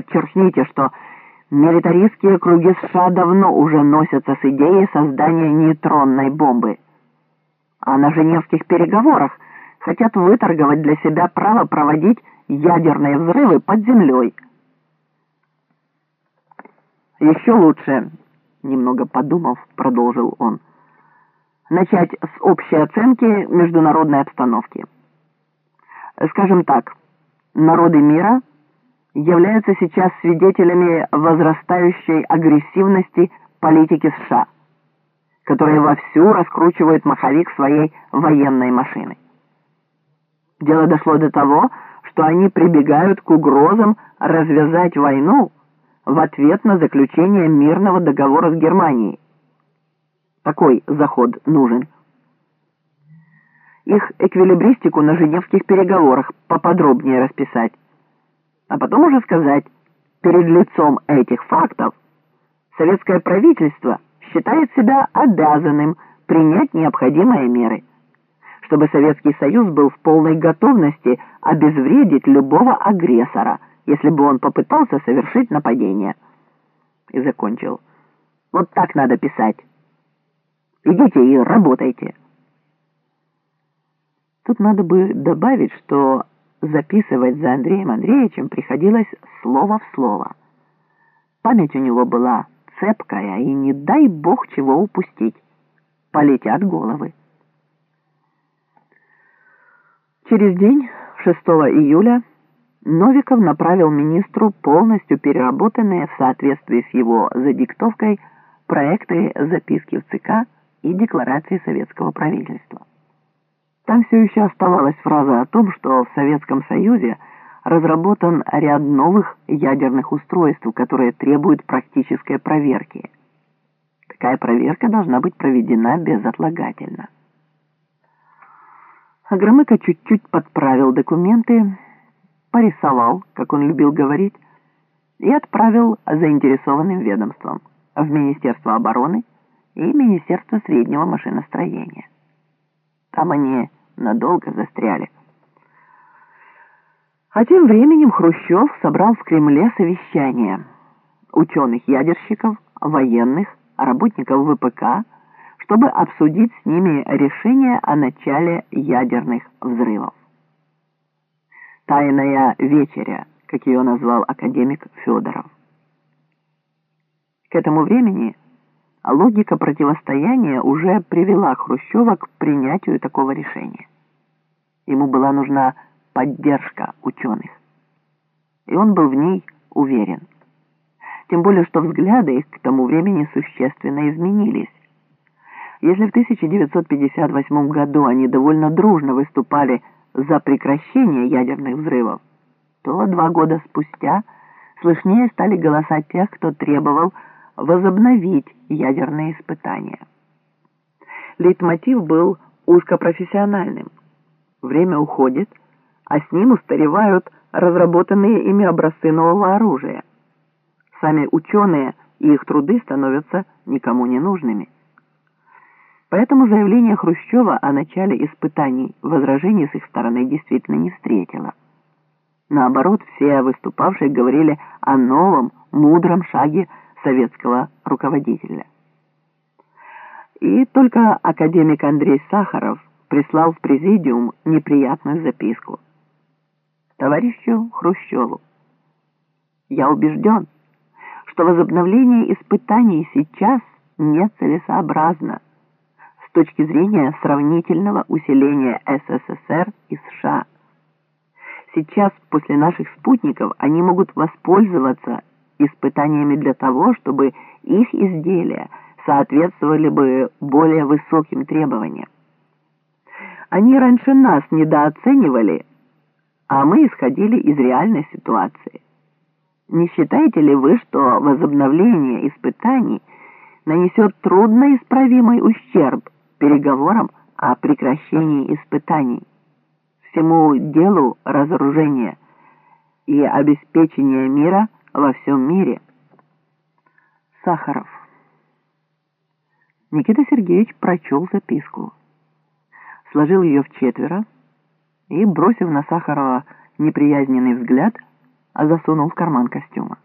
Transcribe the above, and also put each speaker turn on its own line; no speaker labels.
Подчеркните, что милитаристские круги США давно уже носятся с идеей создания нейтронной бомбы. А на Женевских переговорах хотят выторговать для себя право проводить ядерные взрывы под землей. Еще лучше, немного подумав, продолжил он, начать с общей оценки международной обстановки. Скажем так, народы мира являются сейчас свидетелями возрастающей агрессивности политики США, которая вовсю раскручивает маховик своей военной машины. Дело дошло до того, что они прибегают к угрозам развязать войну в ответ на заключение мирного договора с Германией. Такой заход нужен. Их эквилибристику на женевских переговорах поподробнее расписать. А потом уже сказать, перед лицом этих фактов советское правительство считает себя обязанным принять необходимые меры чтобы Советский Союз был в полной готовности обезвредить любого агрессора, если бы он попытался совершить нападение. И закончил. Вот так надо писать. Идите и работайте. Тут надо бы добавить, что записывать за Андреем Андреевичем приходилось слово в слово. Память у него была цепкая, и не дай бог чего упустить. Полетят головы. Через день, 6 июля, Новиков направил министру полностью переработанные в соответствии с его задиктовкой проекты записки в ЦК и декларации советского правительства. Там все еще оставалась фраза о том, что в Советском Союзе разработан ряд новых ядерных устройств, которые требуют практической проверки. Такая проверка должна быть проведена безотлагательно. Агромыка чуть-чуть подправил документы, порисовал, как он любил говорить, и отправил заинтересованным ведомствам в Министерство обороны и Министерство среднего машиностроения. Там они надолго застряли. А тем временем Хрущев собрал в Кремле совещание ученых-ядерщиков, военных, работников ВПК, чтобы обсудить с ними решение о начале ядерных взрывов. «Тайная вечеря», как ее назвал академик Федоров. К этому времени логика противостояния уже привела Хрущева к принятию такого решения. Ему была нужна поддержка ученых. И он был в ней уверен. Тем более, что взгляды их к тому времени существенно изменились. Если в 1958 году они довольно дружно выступали за прекращение ядерных взрывов, то два года спустя слышнее стали голоса тех, кто требовал возобновить ядерные испытания. Лейтмотив был узкопрофессиональным. Время уходит, а с ним устаревают разработанные ими образцы нового оружия. Сами ученые и их труды становятся никому не нужными. Поэтому заявление Хрущева о начале испытаний возражений с их стороны действительно не встретило. Наоборот, все выступавшие говорили о новом, мудром шаге советского руководителя. И только академик Андрей Сахаров прислал в президиум неприятную записку. Товарищу Хрущеву, я убежден, что возобновление испытаний сейчас нецелесообразно с точки зрения сравнительного усиления СССР и США. Сейчас, после наших спутников, они могут воспользоваться испытаниями для того, чтобы их изделия соответствовали бы более высоким требованиям. Они раньше нас недооценивали, а мы исходили из реальной ситуации. Не считаете ли вы, что возобновление испытаний нанесет трудноисправимый ущерб переговорам о прекращении испытаний, всему делу разоружения и обеспечения мира во всем мире. Сахаров. Никита Сергеевич прочел записку, сложил ее в четверо и, бросив на Сахарова неприязненный взгляд, засунул в карман костюма.